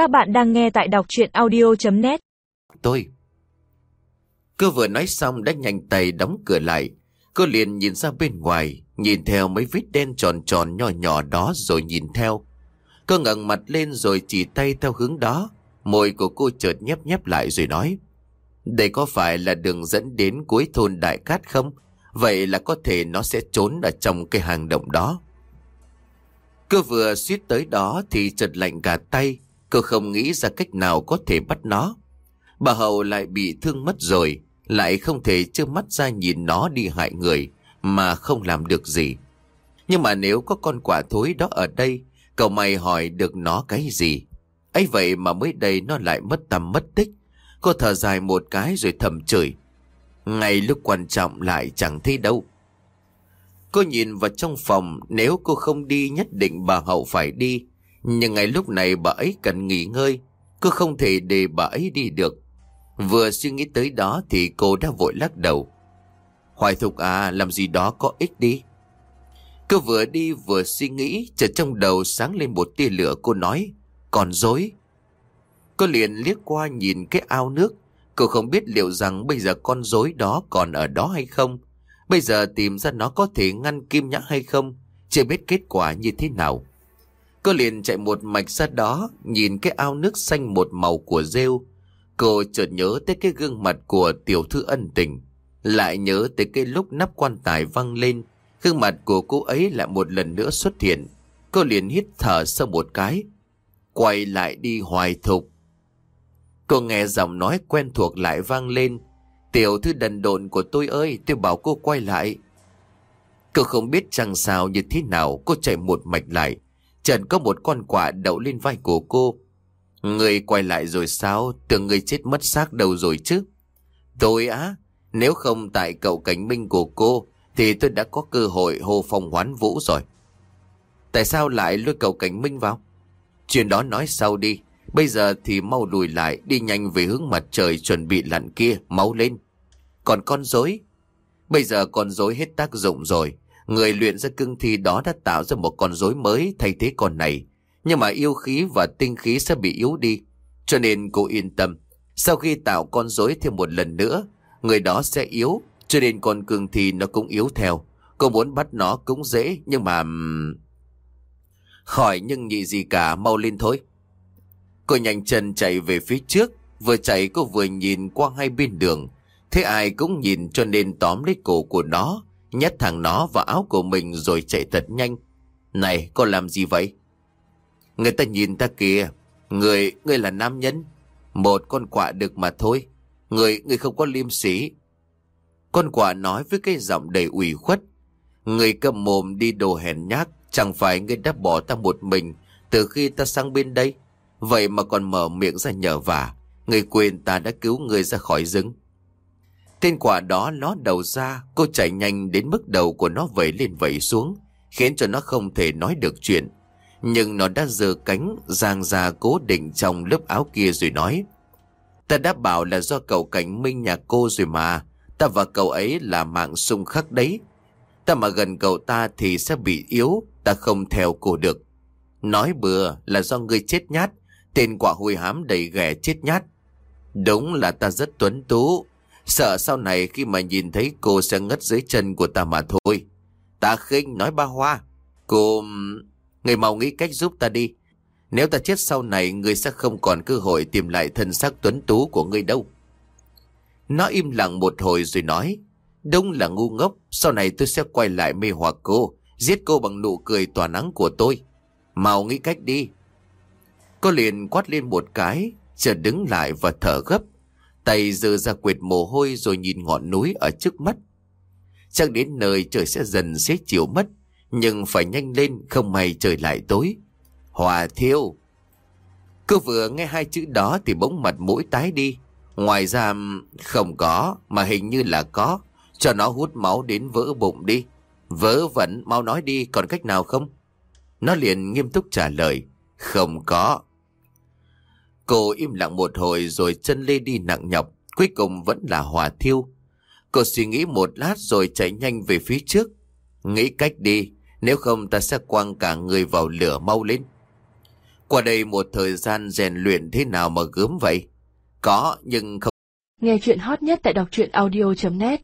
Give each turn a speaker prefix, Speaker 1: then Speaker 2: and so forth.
Speaker 1: Các bạn đang nghe tại đọc chuyện audio.net
Speaker 2: Tôi. Cô vừa nói xong đã nhanh tay đóng cửa lại. Cô liền nhìn ra bên ngoài, Nhìn theo mấy vết đen tròn tròn nhỏ nhỏ đó rồi nhìn theo. Cô ngẩng mặt lên rồi chỉ tay theo hướng đó. Môi của cô chợt nhép nhép lại rồi nói, Đây có phải là đường dẫn đến cuối thôn Đại Cát không? Vậy là có thể nó sẽ trốn ở trong cái hang động đó. Cô vừa suýt tới đó thì chợt lạnh cả tay. Cô không nghĩ ra cách nào có thể bắt nó. Bà Hậu lại bị thương mất rồi, Lại không thể trơ mắt ra nhìn nó đi hại người, Mà không làm được gì. Nhưng mà nếu có con quả thối đó ở đây, Cậu mày hỏi được nó cái gì? Ấy vậy mà mới đây nó lại mất tầm mất tích. Cô thở dài một cái rồi thầm chửi. Ngay lúc quan trọng lại chẳng thấy đâu. Cô nhìn vào trong phòng, Nếu cô không đi nhất định bà Hậu phải đi. Nhưng ngay lúc này bà ấy cần nghỉ ngơi Cô không thể để bà ấy đi được. Vừa suy nghĩ tới đó Thì cô đã vội lắc đầu. Hoài Thục à làm gì đó có ích đi. Cô vừa đi vừa suy nghĩ, Chợt trong đầu sáng lên một tia lửa, Cô nói, Còn dối. Cô liền liếc qua nhìn cái ao nước. Cô không biết liệu rằng bây giờ con rối đó còn ở đó hay không. Bây giờ tìm ra nó có thể ngăn kim nhã hay không, Chưa biết kết quả như thế nào. Cô liền chạy một mạch ra đó, Nhìn cái ao nước xanh một màu của rêu. Cô chợt nhớ tới cái gương mặt của tiểu thư ân tình. Lại nhớ tới cái lúc nắp quan tài văng lên. Gương mặt của cô ấy lại một lần nữa xuất hiện. Cô liền hít thở sâu một cái. Quay lại đi hoài thục. Cô nghe giọng nói quen thuộc lại vang lên. Tiểu thư đần độn của tôi ơi, Tôi bảo cô quay lại. Cô không biết chẳng sao như thế nào, Cô chạy một mạch lại. Trần có một con quả đậu lên vai của cô. Người quay lại rồi sao? Tưởng người chết mất xác đâu rồi chứ? Tôi á, Nếu không tại cậu cảnh minh của cô, Thì tôi đã có cơ hội hô phong hoán vũ rồi. Tại sao lại lôi cậu cảnh minh vào? Chuyện đó nói sau đi. Bây giờ thì mau lùi lại, Đi nhanh về hướng mặt trời chuẩn bị lặn kia, Máu lên. Còn con rối? Bây giờ con rối hết tác dụng rồi. Người luyện ra cương thi đó đã tạo ra một con rối mới thay thế con này. Nhưng mà yêu khí và tinh khí sẽ bị yếu đi. Cho nên cô yên tâm. Sau khi tạo con rối thêm một lần nữa, Người đó sẽ yếu. Cho nên con cương thi nó cũng yếu theo. Cô muốn bắt nó cũng dễ, Nhưng mà... Khỏi nhưng nhị gì cả, mau lên thôi. Cô nhanh chân chạy về phía trước. Vừa chạy cô vừa nhìn qua hai bên đường. Thế ai cũng nhìn cho nên tóm lấy cổ của nó. Nhét thẳng nó vào áo của mình rồi chạy thật nhanh. Này con làm gì vậy? Người ta nhìn ta kìa. Người, người là nam nhân. Một con quạ được mà thôi. Người, người không có liêm sĩ Con quạ nói với cái giọng đầy ủy khuất. Người cầm mồm đi đồ hèn nhát. Chẳng phải người đã bỏ ta một mình Từ khi ta sang bên đây? Vậy mà còn mở miệng ra nhờ vả. Người quên ta đã cứu người ra khỏi rừng. Tên quả đó ló đầu ra, Cô chạy nhanh đến mức đầu của nó vẩy lên vẩy xuống, Khiến cho nó không thể nói được chuyện. Nhưng nó đã giơ cánh, Giang ra cố định trong lớp áo kia rồi nói, Ta đã bảo là do cậu cảnh minh nhà cô rồi mà, Ta và cậu ấy là mạng xung khắc đấy. Ta mà gần cậu ta thì sẽ bị yếu, Ta không theo cô được. Nói bừa là do ngươi chết nhát, Tên quả hùi hám đầy ghẻ chết nhát. Đúng là ta rất tuấn tú Sợ sau này khi mà nhìn thấy cô sẽ ngất dưới chân của ta mà thôi. Ta khinh nói ba hoa. Cô... Người mau nghĩ cách giúp ta đi. Nếu ta chết sau này Người sẽ không còn cơ hội tìm lại thân xác tuấn tú của người đâu. Nó im lặng một hồi rồi nói Đúng là ngu ngốc Sau này tôi sẽ quay lại mê hoặc cô Giết cô bằng nụ cười tỏa nắng của tôi. Mau nghĩ cách đi. Cô liền quát lên một cái, chợt đứng lại và thở gấp. Tay dơ ra quệt mồ hôi rồi nhìn ngọn núi ở trước mắt. Chắc đến nơi trời sẽ dần xế chiều mất, nhưng phải nhanh lên không may trời lại tối. Hòa thiêu. Cứ vừa nghe hai chữ đó thì bỗng mặt mũi tái đi. Ngoài ra không có, mà hình như là có. Cho nó hút máu đến vỡ bụng đi. Vỡ vẩn, mau nói đi, còn cách nào không? Nó liền nghiêm túc trả lời. Không có. Cô im lặng một hồi rồi chân lê đi nặng nhọc, cuối cùng vẫn là hòa thiêu. Cô suy nghĩ một lát rồi chạy nhanh về phía trước. Nghĩ cách đi, nếu không ta sẽ quăng cả người vào lửa mau lên. Qua đây một thời gian rèn luyện thế nào mà gớm vậy? Có, nhưng không.
Speaker 3: Nghe chuyện hot nhất tại đọc truyện audio.net